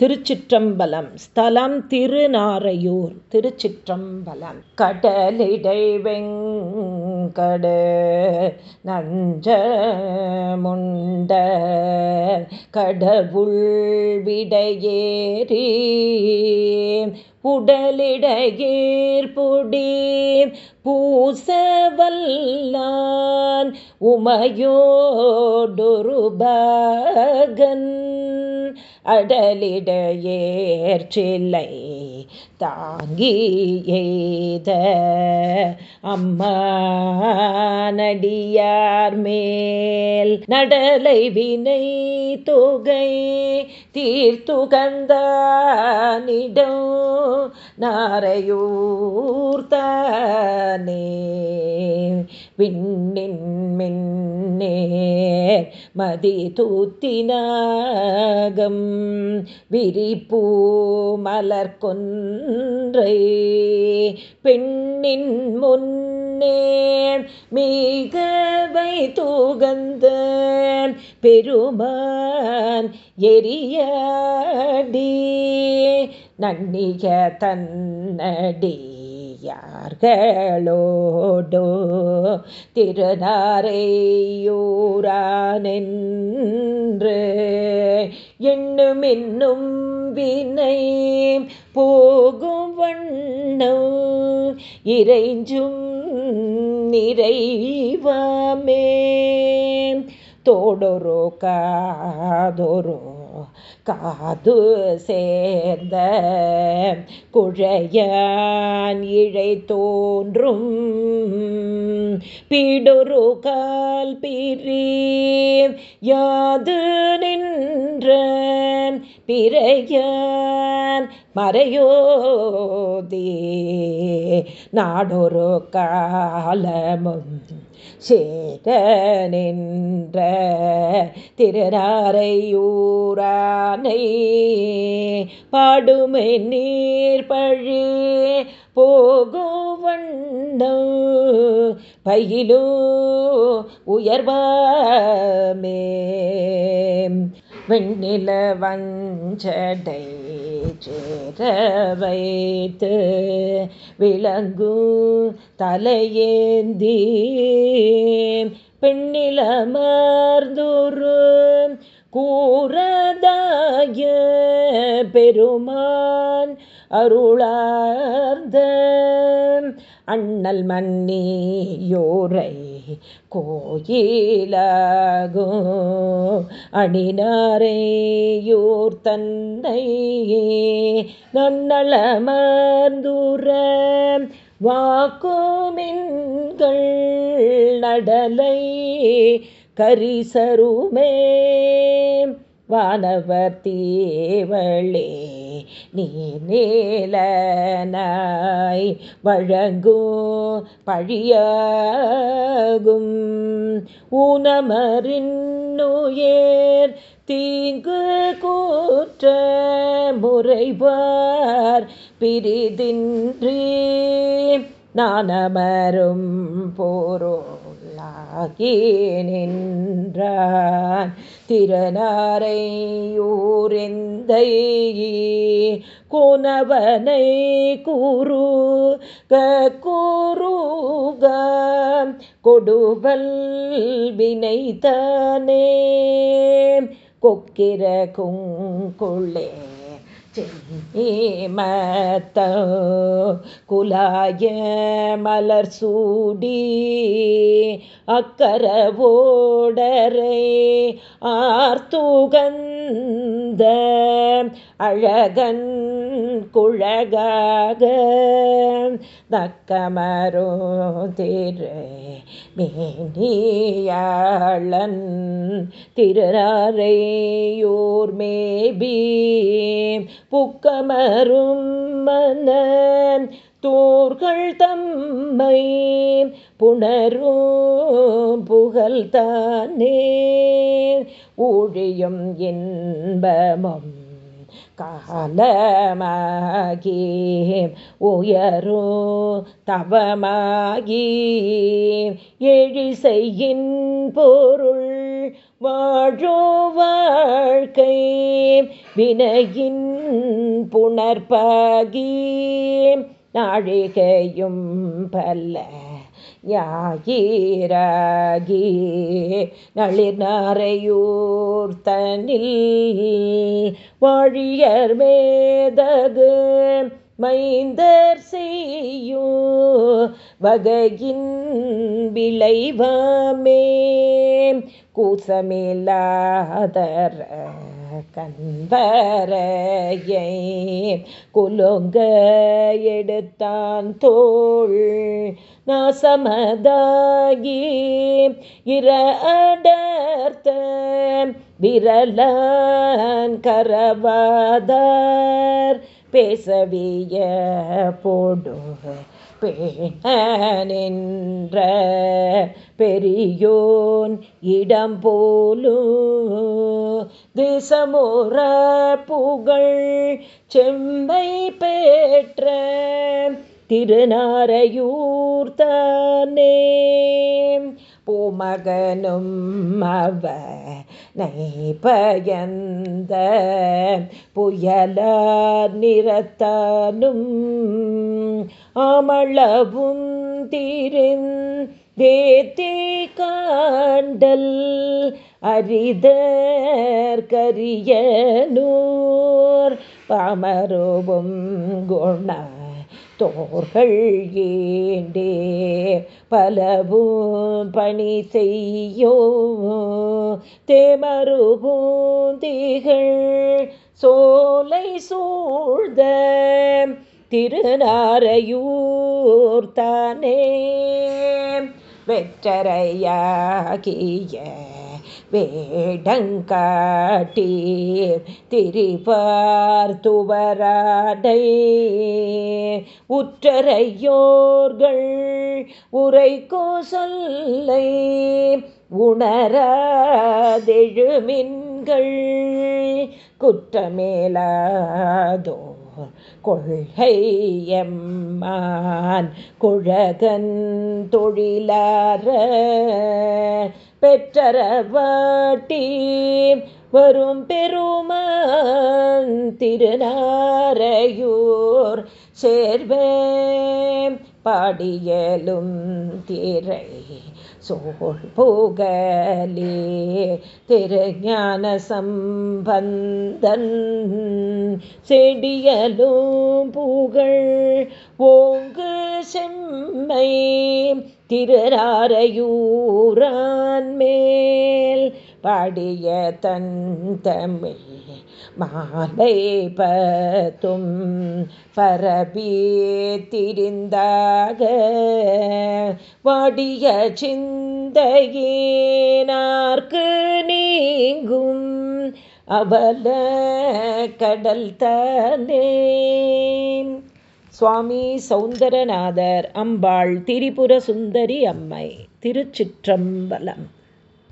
திருச்சிற்றம்பலம் ஸ்தலம் திருநாரையூர் திருச்சிற்றம்பலம். கடலிடை வெங்கடு நஞ்ச முண்ட கடவுள் விடையேறி உடலிடையீர் புடி பூசவல்லான் உமையோடொருபகன் அடலிடையேற்சில்லை அடலிடையேற்றில்லை தாங்கியேத. அம்மா நடியார் மேல் நடலை வினை தொகை தீர்த்துகந்தானிடம் நாரையூர்த்தானே விண்ணின் மின்னேர் மதி தூத்தினாகம் விரிப்பூ மலர்கொன் கொன்றை பெண்ணின் முன்னே மிகவை தூகந்த பெருமான் எரியடி. நன்னிக தன்னடி யார்களோடோ திருநாரையூரானென்று எண்ணும் என்னும் வினை போகும் வண்ணம் இறைஞ்சும் நிறைவாமே. தோடொரு காதொரு காது சேர்ந்த குழையான் இழை தோன்றும். பீடொரு கால் பிரி யாது நின்ற பிறையான் மறையோதே. நாடொரு காலமும் சேர நின்ற திருநாரையூரானை பாடுமை நீர் பழி போகுவண்ணம் பயிலோ உயர்வாமே. விண்ணில வஞ்சடை சேர வைத்து விளங்கு தலையேந்தி பெண்ணில மார்ந்துரு கூறதாய பெருமான் அருளார்ந்த அண்ணல் மன்னியோரை கோயிலாகோ அணினாரையூர் தன்னை நன்னளமர்ந்துர வாக்குமின்கள் நடலை கரிசருமே. வானவர் தீவளே நீ நீலனாய் வழங்கும் பழியாகும். ஊனமரின்னுயர் தீங்கு கூற்ற முறைவார் பிரிதின்றி நானமரும் போரோலாகி நின்றார். திறனாரையூரெந்தை கோனவனை கூறு கூறுக கொடுவல் வினைத்தானே கொக்கிர குங்குள்ளே மத்த குலாய மலர் சூடி அக்கரவோடரை ஆர்த்துகந்த அழகன் குழகாக தக்கமரோ திரு மேனியாளன் திருநாரையோர் மேபி புக்கமரும் மன தோர்கள் தம்மை புணரும் புகழ்தானே. ஊழியும் இன்பமும் காலமாகி உயரோ தவமாகி எழிசையின் பொருள் வாழோ வாழ்க்கை வினையின் புணர்பாகி நாழிகையும் பல்ல யாயிராகி நளிர்நாரையூர் தனில் வாழியர் மேதகு மைந்தர் செய்யோ வகையின் விளைவாமே. கூசமில்லாதர கண்பரையை குலுங்க எடுத்தான் தோள் நாசமதாகி இர அடர்த்த விரலான் கரவாதார். பேசவிய போடு பேணின்ற பெரியோன் இடம் போலும் திசமுற புகழ் செம்மை பெற்ற திருநாரையூர் தானே. பூமகனும் அவ பயந்த புயலார் நிறத்தானும் அமளவும் தேத்தி காண்டல் அரிதர் கரியனூர் நூர் குணா தோர்கள் ஏண்டே? பலவும் பணி செய்யோ? தேமருபூந்திகள் சோலை சூழ்ந்த திருநாரையூர் தானே? வெற்றரையாகிய வேடங்காட்டி திரிபார்த்துவராடை உற்றரையோர்கள் உரைக்கோ சொல்லை உணராதெழுமின்கள். குற்றமேலாதோ கொள்கை எம்மான் குழகன் தொழிலார பெற்றரவாட்டி வரும் பெருமான் திருநாரையூர் சேர்வே படியலும் திரை சோழ் போகலே திருஞான சம்பந்தன் செடியலும் புகழ் ஓங்கு செம்மை திருராரையூரான் மேல் பாடிய தந்தமை மாலை பத்தும் பரபி திரிந்தாக வாடிய சிந்தையினார்க்கு நீங்கும் அவல கடல் தானே. சுவாமி சௌந்தரநாதர் அம்பாள் திரிபுர சுந்தரி அம்மை திருச்சிற்றம்பலம்.